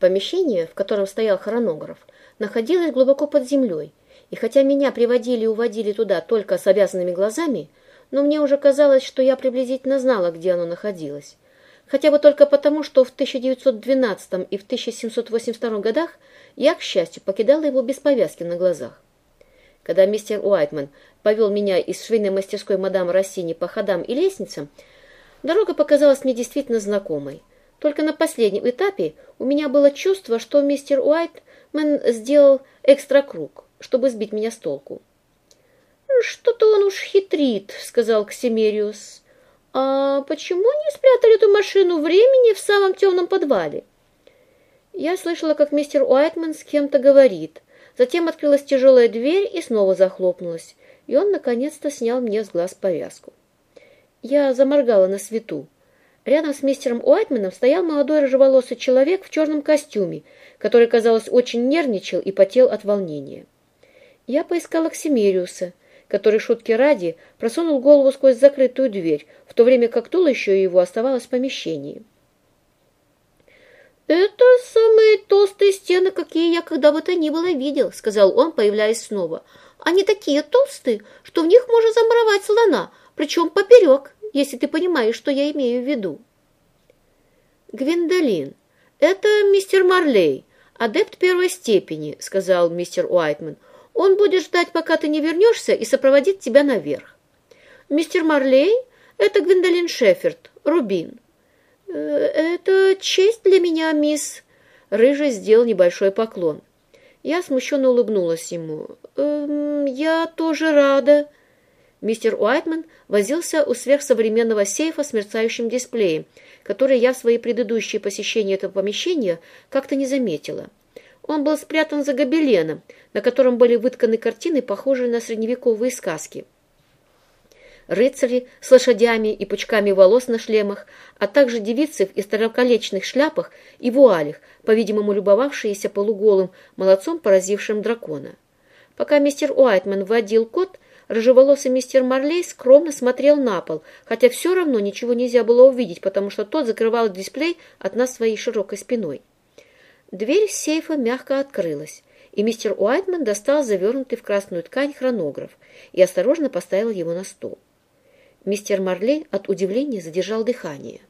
Помещение, в котором стоял хронограф, находилось глубоко под землей, и хотя меня приводили и уводили туда только с обязанными глазами, но мне уже казалось, что я приблизительно знала, где оно находилось. Хотя бы только потому, что в 1912 и в 1782 годах я, к счастью, покидала его без повязки на глазах. Когда мистер Уайтман повел меня из швейной мастерской мадам Рассини по ходам и лестницам, дорога показалась мне действительно знакомой. Только на последнем этапе у меня было чувство, что мистер Уайтман сделал экстра круг, чтобы сбить меня с толку. «Что-то он уж хитрит», — сказал Ксимериус. «А почему не спрятали эту машину времени в самом темном подвале?» Я слышала, как мистер Уайтман с кем-то говорит. Затем открылась тяжелая дверь и снова захлопнулась, и он наконец-то снял мне с глаз повязку. Я заморгала на свету. Рядом с мистером Уайтманом стоял молодой рыжеволосый человек в черном костюме, который, казалось, очень нервничал и потел от волнения. Я поискала Ксимериуса, который, шутки ради, просунул голову сквозь закрытую дверь, в то время как туловище его оставалось в помещении. «Это самые толстые стены, какие я когда бы то ни было видел», — сказал он, появляясь снова. «Они такие толстые, что в них можно замуровать слона, причем поперек, если ты понимаешь, что я имею в виду». «Гвиндолин, это мистер Марлей, адепт первой степени», — сказал мистер Уайтман. «Он будет ждать, пока ты не вернешься, и сопроводит тебя наверх». «Мистер Марлей, это Гвиндолин Шеферд, Рубин». «Э, «Это честь для меня, мисс...» Рыжий сделал небольшой поклон. Я смущенно улыбнулась ему. «Эм, «Я тоже рада». Мистер Уайтман возился у сверхсовременного сейфа с мерцающим дисплеем, который я в свои предыдущие посещения этого помещения как-то не заметила. Он был спрятан за гобеленом, на котором были вытканы картины, похожие на средневековые сказки рыцари с лошадями и пучками волос на шлемах, а также девицы в истороколечных шляпах и вуалях, по-видимому, любовавшиеся полуголым молодцом, поразившим дракона. Пока мистер Уайтман вводил код, рыжеволосый мистер Марлей скромно смотрел на пол, хотя все равно ничего нельзя было увидеть, потому что тот закрывал дисплей от нас своей широкой спиной. Дверь сейфа мягко открылась, и мистер Уайтман достал завернутый в красную ткань хронограф и осторожно поставил его на стол. Мистер Марлей от удивления задержал дыхание.